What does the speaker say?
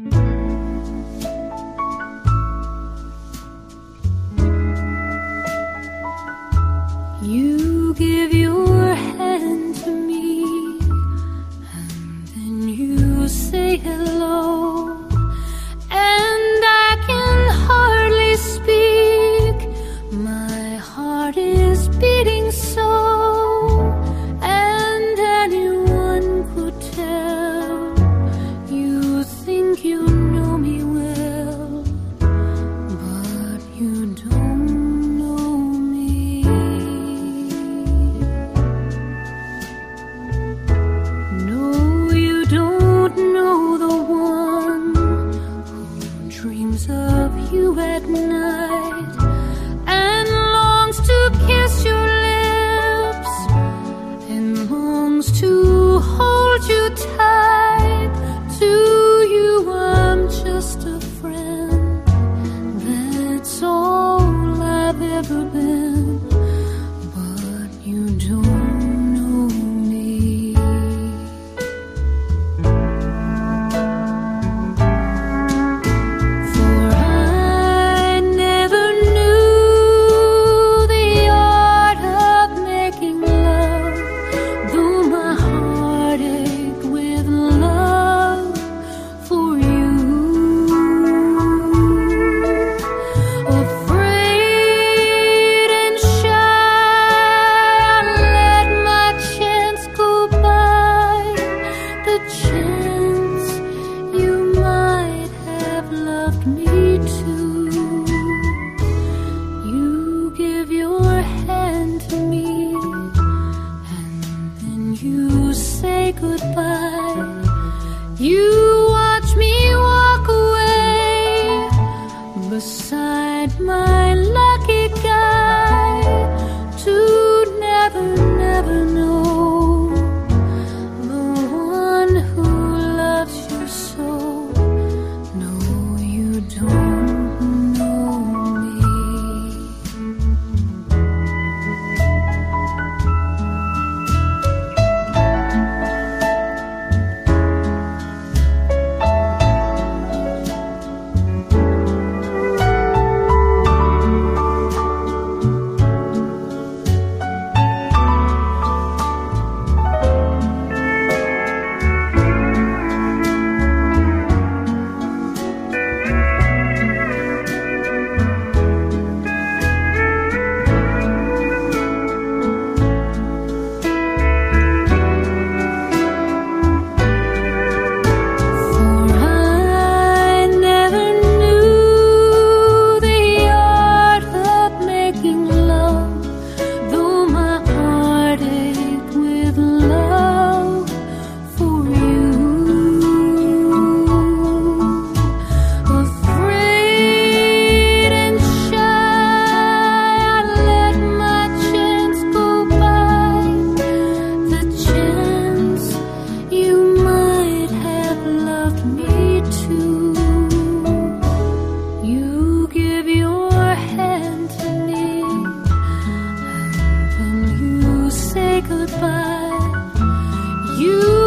You give your I've ever goodbye. Goodbye. You